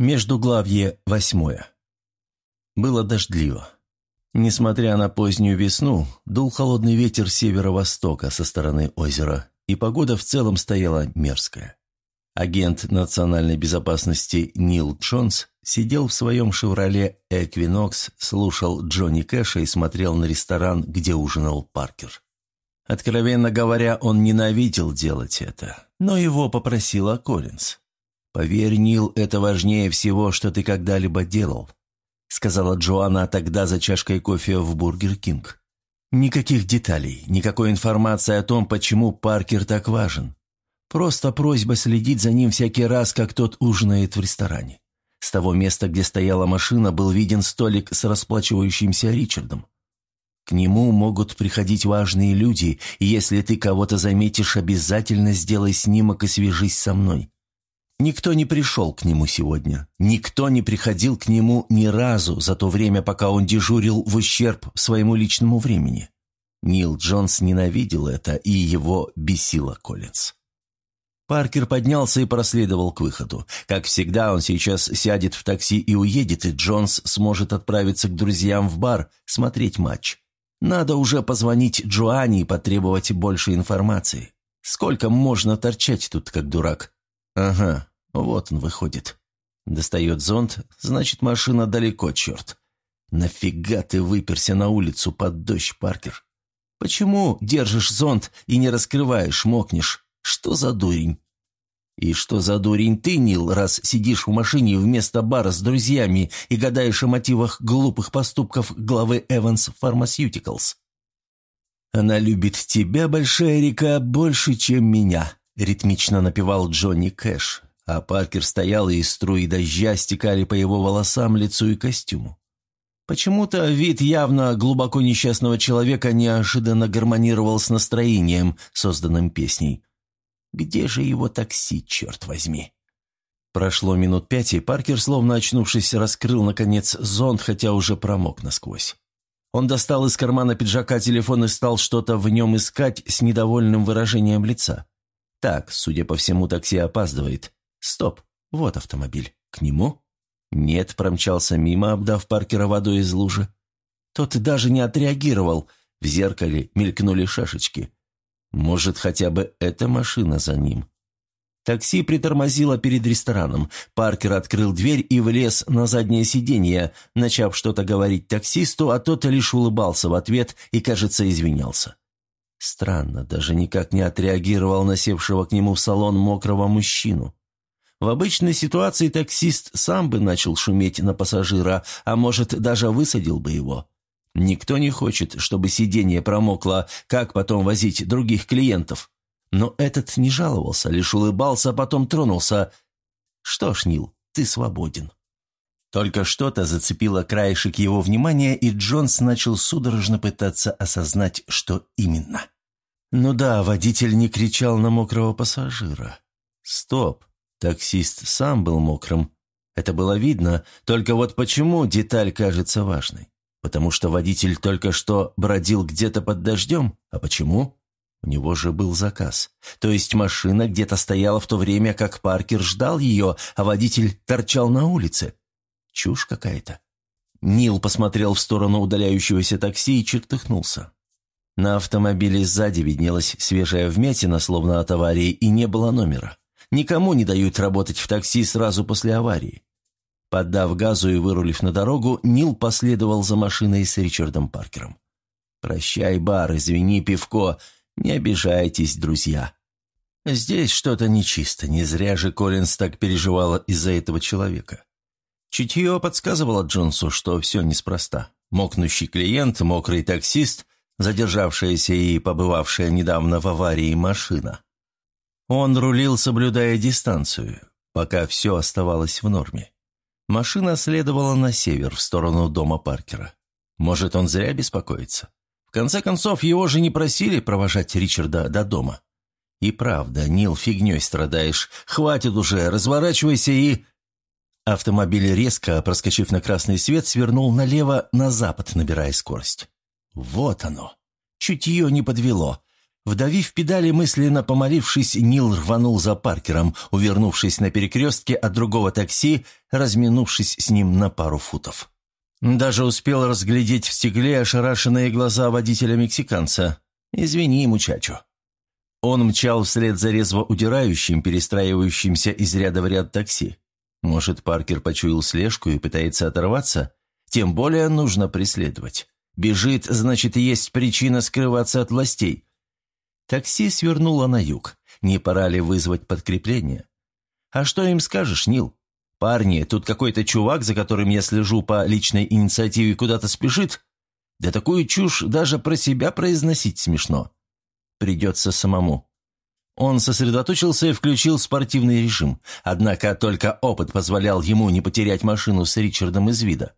Междуглавье восьмое. Было дождливо. Несмотря на позднюю весну, дул холодный ветер северо-востока со стороны озера, и погода в целом стояла мерзкая. Агент национальной безопасности Нил Джонс сидел в своем «Шевроле Эквинокс», слушал Джонни Кэша и смотрел на ресторан, где ужинал Паркер. Откровенно говоря, он ненавидел делать это, но его попросила Коллинз. «Поверь, Нил, это важнее всего, что ты когда-либо делал», сказала Джоанна тогда за чашкой кофе в Burger King. «Никаких деталей, никакой информации о том, почему Паркер так важен. Просто просьба следить за ним всякий раз, как тот ужинает в ресторане. С того места, где стояла машина, был виден столик с расплачивающимся Ричардом. К нему могут приходить важные люди, и если ты кого-то заметишь, обязательно сделай снимок и свяжись со мной. Никто не пришел к нему сегодня. Никто не приходил к нему ни разу за то время, пока он дежурил в ущерб своему личному времени. Нил Джонс ненавидел это, и его бесило Коллинз. Паркер поднялся и проследовал к выходу. Как всегда, он сейчас сядет в такси и уедет, и Джонс сможет отправиться к друзьям в бар смотреть матч. Надо уже позвонить Джоанне и потребовать больше информации. Сколько можно торчать тут, как дурак? Ага, вот он выходит. Достает зонт, значит, машина далеко, черт. Нафига ты выперся на улицу под дождь, Паркер? Почему держишь зонт и не раскрываешь, мокнешь? Что за дурень? И что за дурень ты, Нил, раз сидишь в машине вместо бара с друзьями и гадаешь о мотивах глупых поступков главы Эванс Pharmaceuticals? Она любит тебя, большая река, больше, чем меня, ритмично напевал Джонни Кэш а Паркер стоял, и струи дождя стекали по его волосам, лицу и костюму. Почему-то вид явно глубоко несчастного человека неожиданно гармонировал с настроением, созданным песней. «Где же его такси, черт возьми?» Прошло минут пять, и Паркер, словно очнувшись, раскрыл, наконец, зонт, хотя уже промок насквозь. Он достал из кармана пиджака телефон и стал что-то в нем искать с недовольным выражением лица. Так, судя по всему, такси опаздывает. Стоп, вот автомобиль. К нему? Нет, промчался мимо, обдав Паркера водой из лужи. Тот даже не отреагировал. В зеркале мелькнули шашечки. Может, хотя бы эта машина за ним. Такси притормозило перед рестораном. Паркер открыл дверь и влез на заднее сиденье, начав что-то говорить таксисту, а тот лишь улыбался в ответ и, кажется, извинялся. Странно, даже никак не отреагировал на севшего к нему в салон мокрого мужчину. В обычной ситуации таксист сам бы начал шуметь на пассажира, а может, даже высадил бы его. Никто не хочет, чтобы сиденье промокло, как потом возить других клиентов. Но этот не жаловался, лишь улыбался, а потом тронулся. «Что ж, Нил, ты свободен». Только что-то зацепило краешек его внимания, и Джонс начал судорожно пытаться осознать, что именно. Ну да, водитель не кричал на мокрого пассажира. Стоп, Таксист сам был мокрым. Это было видно, только вот почему деталь кажется важной? Потому что водитель только что бродил где-то под дождем? А почему? У него же был заказ. То есть машина где-то стояла в то время, как Паркер ждал ее, а водитель торчал на улице. Чушь какая-то. Нил посмотрел в сторону удаляющегося такси и чертыхнулся. На автомобиле сзади виднелась свежая вмятина, словно от аварии, и не было номера. Никому не дают работать в такси сразу после аварии. Поддав газу и вырулив на дорогу, Нил последовал за машиной с Ричардом Паркером. «Прощай, бар, извини, пивко. Не обижайтесь, друзья». Здесь что-то нечисто, не зря же Коллинз так переживала из-за этого человека. Чутье подсказывало Джонсу, что все неспроста. Мокнущий клиент, мокрый таксист, задержавшаяся и побывавшая недавно в аварии машина. Он рулил, соблюдая дистанцию, пока все оставалось в норме. Машина следовала на север, в сторону дома Паркера. Может, он зря беспокоится? В конце концов, его же не просили провожать Ричарда до дома. И правда, Нил, фигней страдаешь. Хватит уже, разворачивайся и... Автомобиль резко, проскочив на красный свет, свернул налево, на запад, набирая скорость. Вот оно. Чутье не подвело. Вдавив педали, мысленно помолившись, Нил рванул за Паркером, увернувшись на перекрестке от другого такси, разминувшись с ним на пару футов. Даже успел разглядеть в стекле ошарашенные глаза водителя-мексиканца. «Извини, мучачо». Он мчал вслед за резво удирающим, перестраивающимся из ряда в ряд такси. Может, Паркер почуял слежку и пытается оторваться? Тем более нужно преследовать. Бежит, значит, есть причина скрываться от властей. Такси свернуло на юг. Не пора ли вызвать подкрепление? А что им скажешь, Нил? Парни, тут какой-то чувак, за которым я слежу по личной инициативе, куда-то спешит? Да такую чушь даже про себя произносить смешно. Придется самому. Он сосредоточился и включил спортивный режим, однако только опыт позволял ему не потерять машину с Ричардом из вида.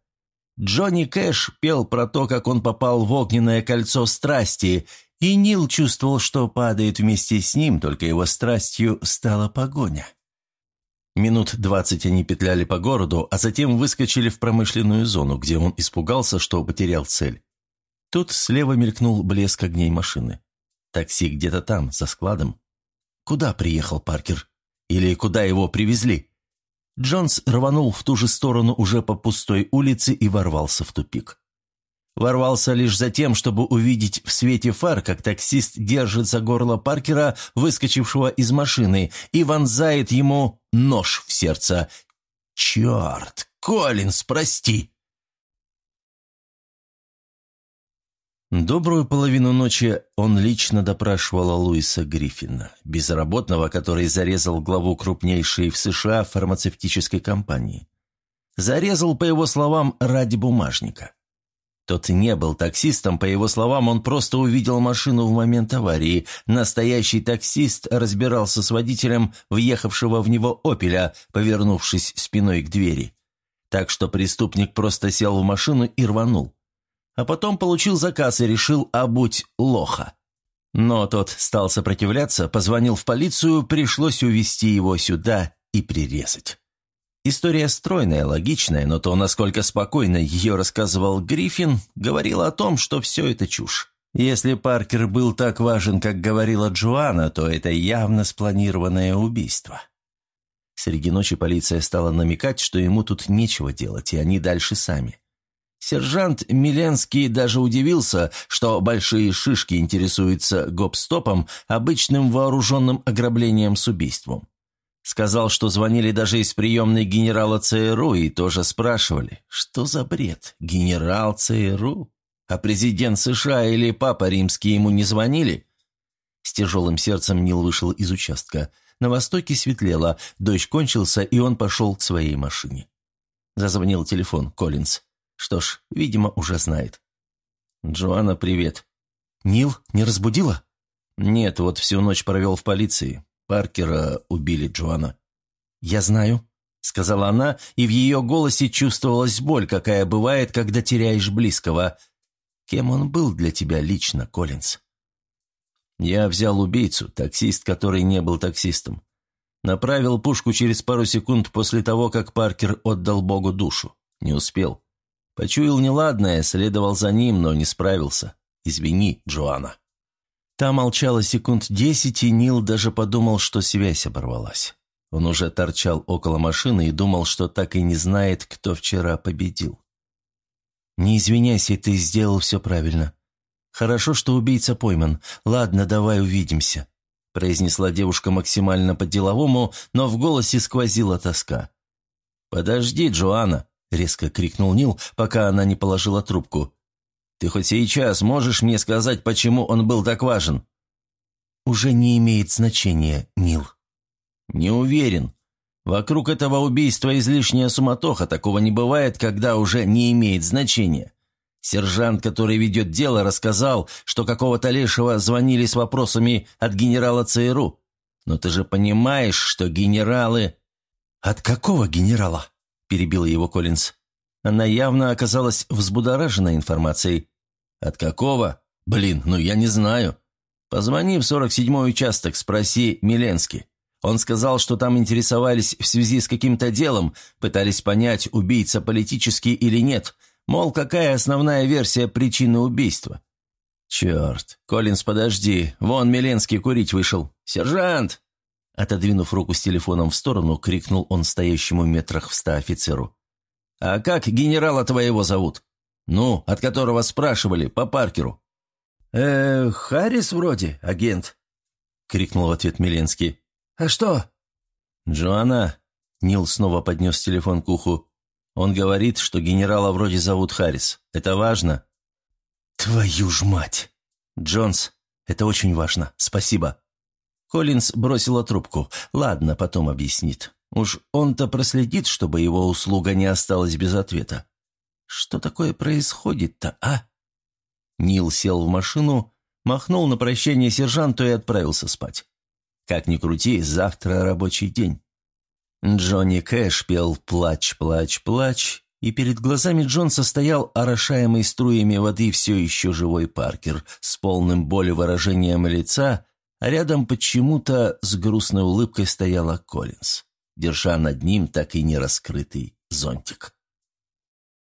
Джонни Кэш пел про то, как он попал в огненное кольцо страсти, и Нил чувствовал, что падает вместе с ним, только его страстью стала погоня. Минут двадцать они петляли по городу, а затем выскочили в промышленную зону, где он испугался, что потерял цель. Тут слева мелькнул блеск огней машины. Такси где-то там, за складом. Куда приехал Паркер? Или куда его привезли? Джонс рванул в ту же сторону уже по пустой улице и ворвался в тупик. Ворвался лишь за тем, чтобы увидеть в свете фар, как таксист держит за горло Паркера, выскочившего из машины, и вонзает ему нож в сердце. «Черт! Коллинз, прости!» Добрую половину ночи он лично допрашивал Луиса Гриффина, безработного, который зарезал главу крупнейшей в США фармацевтической компании. Зарезал, по его словам, ради бумажника. Тот не был таксистом, по его словам, он просто увидел машину в момент аварии. Настоящий таксист разбирался с водителем въехавшего в него «Опеля», повернувшись спиной к двери. Так что преступник просто сел в машину и рванул а потом получил заказ и решил обуть лоха. Но тот стал сопротивляться, позвонил в полицию, пришлось увезти его сюда и прирезать. История стройная, логичная, но то, насколько спокойно ее рассказывал Гриффин, говорило о том, что все это чушь. Если Паркер был так важен, как говорила Джоанна, то это явно спланированное убийство. Среди ночи полиция стала намекать, что ему тут нечего делать, и они дальше сами. Сержант Миленский даже удивился, что большие шишки интересуются гоп-стопом, обычным вооруженным ограблением с убийством. Сказал, что звонили даже из приемной генерала ЦРУ и тоже спрашивали, что за бред, генерал ЦРУ? А президент США или папа римский ему не звонили? С тяжелым сердцем Нил вышел из участка. На востоке светлело, дождь кончился, и он пошел к своей машине. Зазвонил телефон Коллинз. Что ж, видимо, уже знает. «Джоанна, привет». «Нил, не разбудила?» «Нет, вот всю ночь провел в полиции. Паркера убили, Джоанна». «Я знаю», — сказала она, и в ее голосе чувствовалась боль, какая бывает, когда теряешь близкого. «Кем он был для тебя лично, Коллинз?» «Я взял убийцу, таксист, который не был таксистом. Направил пушку через пару секунд после того, как Паркер отдал Богу душу. Не успел. Почуял неладное, следовал за ним, но не справился. Извини, Джоанна». Та молчала секунд десять, и Нил даже подумал, что связь оборвалась. Он уже торчал около машины и думал, что так и не знает, кто вчера победил. «Не извиняйся, ты сделал все правильно. Хорошо, что убийца пойман. Ладно, давай увидимся», – произнесла девушка максимально по-деловому, но в голосе сквозила тоска. «Подожди, Джоанна», резко крикнул Нил, пока она не положила трубку. «Ты хоть сейчас можешь мне сказать, почему он был так важен?» «Уже не имеет значения, Нил». «Не уверен. Вокруг этого убийства излишняя суматоха, такого не бывает, когда уже не имеет значения. Сержант, который ведет дело, рассказал, что какого-то лешего звонили с вопросами от генерала ЦРУ. Но ты же понимаешь, что генералы...» «От какого генерала?» перебила его Коллинз. Она явно оказалась взбудоражена информацией. «От какого? Блин, ну я не знаю. Позвони в 47-й участок, спроси Миленски. Он сказал, что там интересовались в связи с каким-то делом, пытались понять, убийца политический или нет. Мол, какая основная версия причины убийства. «Черт! Коллинз, подожди! Вон Миленский курить вышел! Сержант!» Отодвинув руку с телефоном в сторону, крикнул он стоящему метрах в ста офицеру. «А как генерала твоего зовут? Ну, от которого спрашивали, по Паркеру?» «Э, Харрис вроде, агент», — крикнул в ответ Миленский. «А что?» «Джоанна», — Нил снова поднес телефон к уху. «Он говорит, что генерала вроде зовут Харрис. Это важно?» «Твою ж мать!» «Джонс, это очень важно. Спасибо». Коллинз бросила трубку. «Ладно, потом объяснит. Уж он-то проследит, чтобы его услуга не осталась без ответа. Что такое происходит-то, а?» Нил сел в машину, махнул на прощание сержанту и отправился спать. Как ни крути, завтра рабочий день. Джонни Кэш пел «Плач, плач, плач», и перед глазами Джонса стоял орошаемый струями воды все еще живой Паркер с полным боли выражением лица, а рядом почему-то с грустной улыбкой стояла Коллинз, держа над ним так и не раскрытый зонтик.